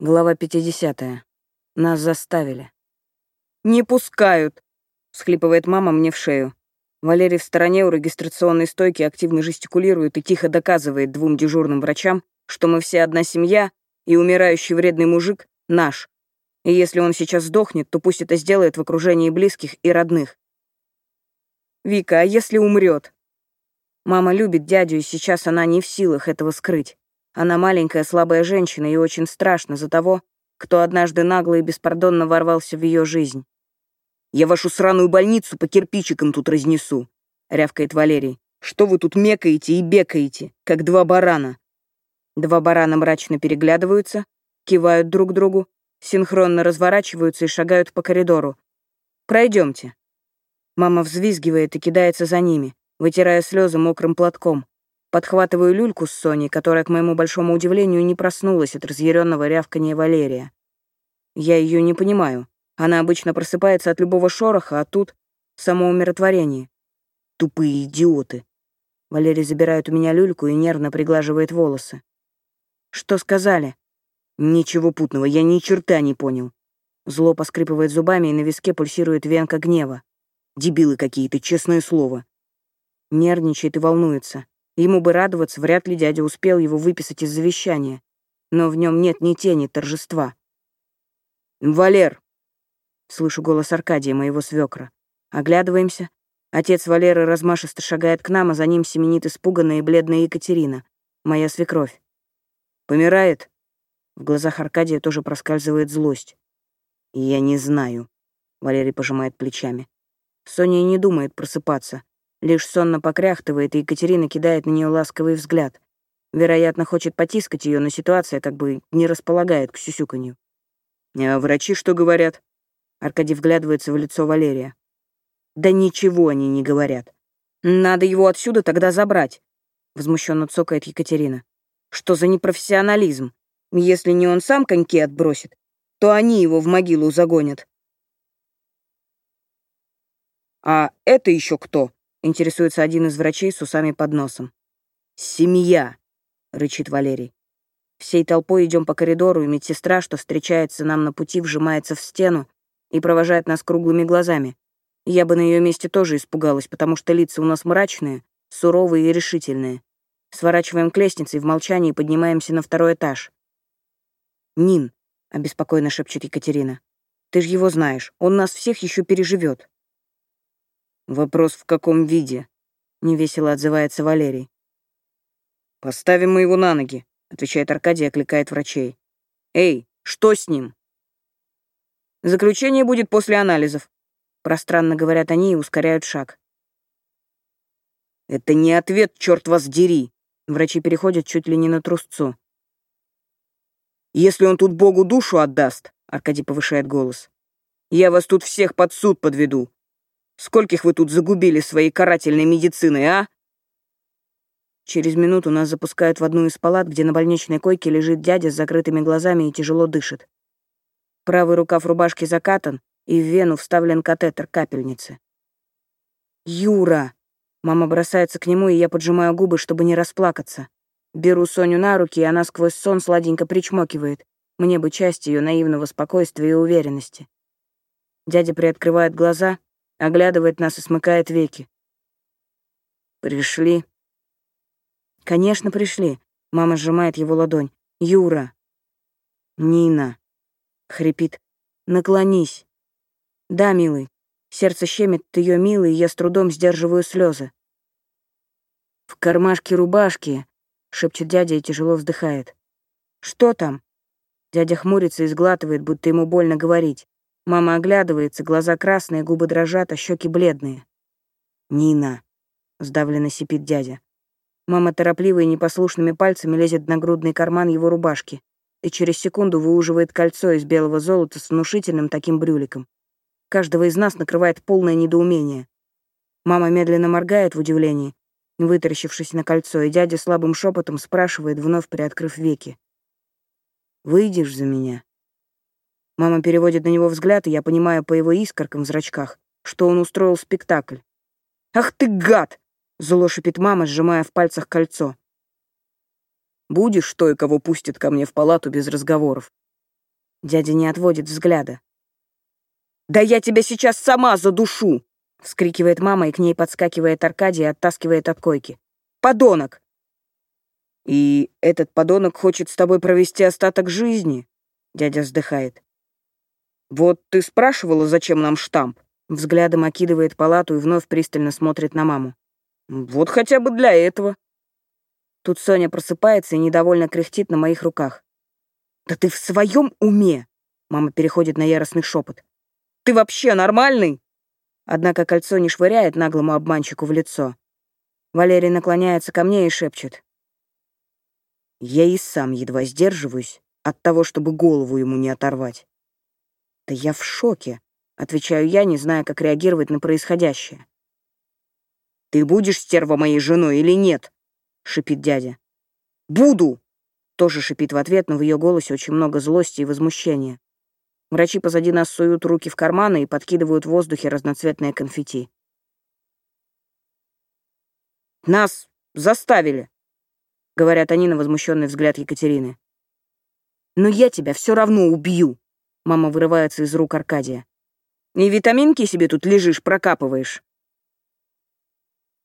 Глава 50. Нас заставили. «Не пускают!» — всхлипывает мама мне в шею. Валерий в стороне у регистрационной стойки активно жестикулирует и тихо доказывает двум дежурным врачам, что мы все одна семья, и умирающий вредный мужик наш. И если он сейчас сдохнет, то пусть это сделает в окружении близких и родных. «Вика, а если умрет? Мама любит дядю, и сейчас она не в силах этого скрыть. Она маленькая, слабая женщина, и очень страшно за того, кто однажды нагло и беспардонно ворвался в ее жизнь. «Я вашу сраную больницу по кирпичикам тут разнесу», — рявкает Валерий. «Что вы тут мекаете и бекаете, как два барана?» Два барана мрачно переглядываются, кивают друг другу, синхронно разворачиваются и шагают по коридору. «Пройдемте». Мама взвизгивает и кидается за ними, вытирая слезы мокрым платком. Подхватываю люльку с Соней, которая, к моему большому удивлению, не проснулась от разъяренного рявкания Валерия. Я ее не понимаю. Она обычно просыпается от любого шороха, а тут само умиротворение. Тупые идиоты. Валерий забирает у меня люльку и нервно приглаживает волосы. Что сказали? Ничего путного, я ни черта не понял. Зло поскрипывает зубами, и на виске пульсирует венка гнева. Дебилы какие-то, честное слово. Нервничает и волнуется. Ему бы радоваться, вряд ли дядя успел его выписать из завещания. Но в нем нет ни тени торжества. «Валер!» Слышу голос Аркадия, моего свекра. Оглядываемся. Отец Валеры размашисто шагает к нам, а за ним семенит испуганная и бледная Екатерина, моя свекровь. «Помирает?» В глазах Аркадия тоже проскальзывает злость. «Я не знаю», — Валерий пожимает плечами. Соня не думает просыпаться. Лишь сонно покряхтывает, и Екатерина кидает на нее ласковый взгляд. Вероятно, хочет потискать ее, но ситуация как бы не располагает к сюсюканью. «А врачи что говорят?» Аркадий вглядывается в лицо Валерия. «Да ничего они не говорят. Надо его отсюда тогда забрать», — возмущенно цокает Екатерина. «Что за непрофессионализм? Если не он сам коньки отбросит, то они его в могилу загонят». «А это еще кто?» Интересуется один из врачей с усами под носом. «Семья!» — рычит Валерий. Всей толпой идем по коридору, и медсестра, что встречается нам на пути, вжимается в стену и провожает нас круглыми глазами. Я бы на ее месте тоже испугалась, потому что лица у нас мрачные, суровые и решительные. Сворачиваем к лестнице и в молчании поднимаемся на второй этаж. «Нин», — обеспокоенно шепчет Екатерина, — «ты же его знаешь, он нас всех еще переживет. «Вопрос в каком виде?» — невесело отзывается Валерий. «Поставим мы его на ноги», — отвечает Аркадий и окликает врачей. «Эй, что с ним?» «Заключение будет после анализов», — пространно говорят они и ускоряют шаг. «Это не ответ, черт вас дери!» Врачи переходят чуть ли не на трусцу. «Если он тут Богу душу отдаст», — Аркадий повышает голос, «я вас тут всех под суд подведу. Скольких вы тут загубили своей карательной медициной, а?» Через минуту нас запускают в одну из палат, где на больничной койке лежит дядя с закрытыми глазами и тяжело дышит. Правый рукав рубашки закатан, и в вену вставлен катетер капельницы. «Юра!» Мама бросается к нему, и я поджимаю губы, чтобы не расплакаться. Беру Соню на руки, и она сквозь сон сладенько причмокивает. Мне бы часть ее наивного спокойствия и уверенности. Дядя приоткрывает глаза, оглядывает нас и смыкает веки. «Пришли?» «Конечно, пришли», — мама сжимает его ладонь. «Юра!» «Нина!» — хрипит. «Наклонись!» «Да, милый». Сердце щемит ее милый, я с трудом сдерживаю слезы. «В кармашке рубашки», — шепчет дядя и тяжело вздыхает. «Что там?» Дядя хмурится и сглатывает, будто ему больно говорить. Мама оглядывается, глаза красные, губы дрожат, а щеки бледные. «Нина!» — сдавленно сипит дядя. Мама торопливо и непослушными пальцами лезет на грудный карман его рубашки и через секунду выуживает кольцо из белого золота с внушительным таким брюликом. Каждого из нас накрывает полное недоумение. Мама медленно моргает в удивлении, вытаращившись на кольцо, и дядя слабым шепотом спрашивает, вновь приоткрыв веки. «Выйдешь за меня?» Мама переводит на него взгляд, и я понимаю по его искоркам в зрачках, что он устроил спектакль. «Ах ты гад!» — зло шипит мама, сжимая в пальцах кольцо. «Будешь той, кого пустят ко мне в палату без разговоров?» Дядя не отводит взгляда. «Да я тебя сейчас сама задушу!» — вскрикивает мама, и к ней подскакивает Аркадий и оттаскивает от койки. «Подонок!» «И этот подонок хочет с тобой провести остаток жизни?» — дядя вздыхает. «Вот ты спрашивала, зачем нам штамп?» Взглядом окидывает палату и вновь пристально смотрит на маму. «Вот хотя бы для этого». Тут Соня просыпается и недовольно кряхтит на моих руках. «Да ты в своем уме?» Мама переходит на яростный шепот. «Ты вообще нормальный?» Однако кольцо не швыряет наглому обманщику в лицо. Валерий наклоняется ко мне и шепчет. Я и сам едва сдерживаюсь от того, чтобы голову ему не оторвать. «Да я в шоке», — отвечаю я, не зная, как реагировать на происходящее. «Ты будешь стерва моей женой или нет?» — шипит дядя. «Буду!» Тоже шипит в ответ, но в ее голосе очень много злости и возмущения. Врачи позади нас суют руки в карманы и подкидывают в воздухе разноцветные конфетти. «Нас заставили!» — говорят они на возмущенный взгляд Екатерины. «Но я тебя все равно убью!» — мама вырывается из рук Аркадия. «И витаминки себе тут лежишь, прокапываешь!»